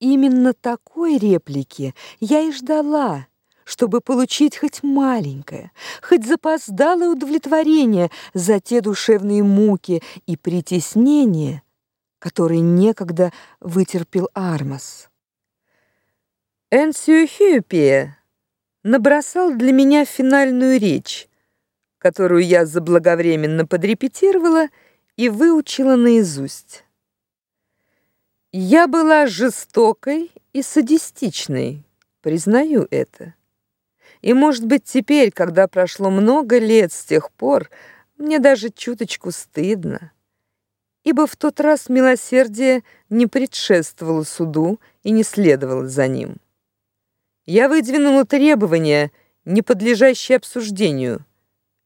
Именно такой реплики я и ждала, чтобы получить хоть маленькое, хоть запоздалое удовлетворение за те душевные муки и притеснения, которые некогда вытерпел Армас. Энсио Хюпия набросал для меня финальную речь, которую я заблаговременно подрепетировала и выучила наизусть. Я была жестокой и садистичной, признаю это. И, может быть, теперь, когда прошло много лет с тех пор, мне даже чуточку стыдно. Ибо в тот раз милосердие не предшествовало суду и не следовало за ним. Я выдвинула требование, не подлежащее обсуждению,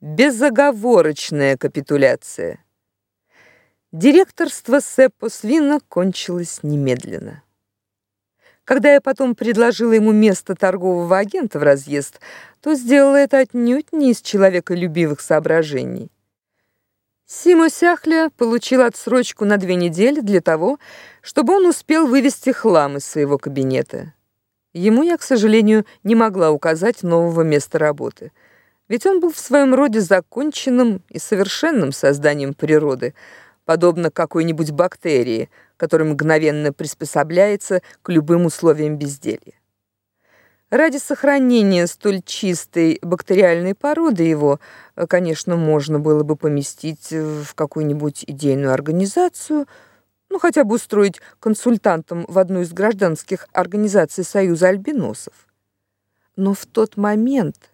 безоговорочная капитуляция. Директорство Сеппо Свина кончилось немедленно. Когда я потом предложила ему место торгового агента в разъезд, то сделала это отнюдь не из человеколюбивых соображений. Симо Сяхля получил отсрочку на две недели для того, чтобы он успел вывести хлам из своего кабинета. Ему я, к сожалению, не могла указать нового места работы, ведь он был в своем роде законченным и совершенным созданием природы — подобно какой-нибудь бактерии, которая мгновенно приспосабливается к любым условиям безделья. Ради сохранения столь чистой бактериальной породы его, конечно, можно было бы поместить в какую-нибудь идейную организацию, ну хотя бы устроить консультантом в одну из гражданских организаций Союза альбиносов. Но в тот момент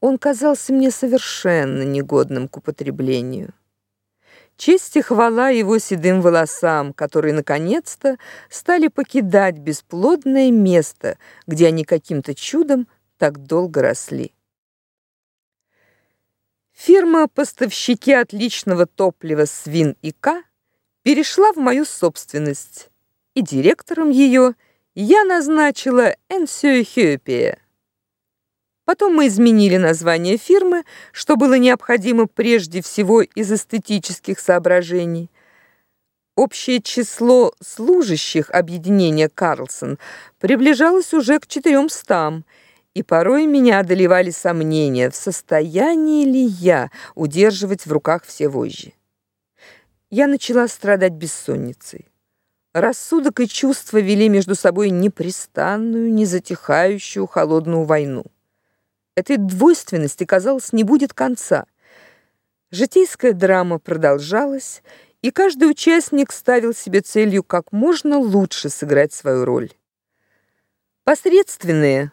он казался мне совершенно негодным к употреблению. Честь и хвала его седым волосам, которые наконец-то стали покидать бесплодное место, где они каким-то чудом так долго росли. Фирма поставщики отличного топлива Свин и К перешла в мою собственность, и директором ее я назначила Энсио Хёпия. Потом мы изменили название фирмы, что было необходимо прежде всего из эстетических соображений. Общее число служащих объединения Карлсон приближалось уже к 400, и порой меня одолевали сомнения, в состоянии ли я удерживать в руках все вожжи. Я начала страдать бессонницей. Рассудок и чувства вели между собой непрестанную, незатихающую холодную войну. Этой двойственности, казалось, не будет конца. Житейская драма продолжалась, и каждый участник ставил себе целью как можно лучше сыграть свою роль. Посредственные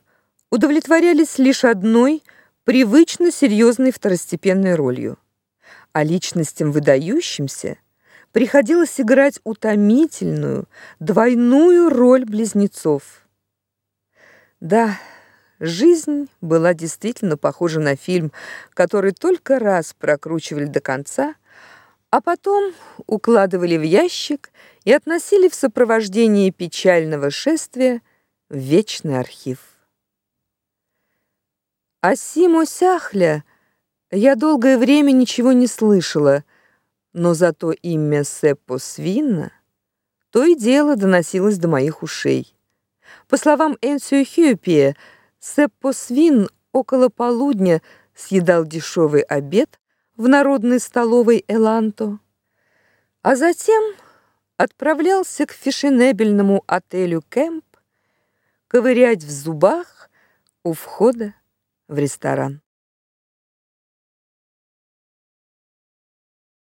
удовлетворялись лишь одной, привычно серьезной второстепенной ролью, а личностям выдающимся приходилось играть утомительную, двойную роль близнецов. Да, Жизнь была действительно похожа на фильм, который только раз прокручивали до конца, а потом укладывали в ящик и относили в сопровождении печального шествия в вечный архив. О Симо Сяхля я долгое время ничего не слышала, но зато имя Сеппо Свинна то и дело доносилось до моих ушей. По словам Энсио Хюпия, Сеппо Свин около полудня съедал дешевый обед в народной столовой Эланто, а затем отправлялся к фешенебельному отелю Кэмп ковырять в зубах у входа в ресторан.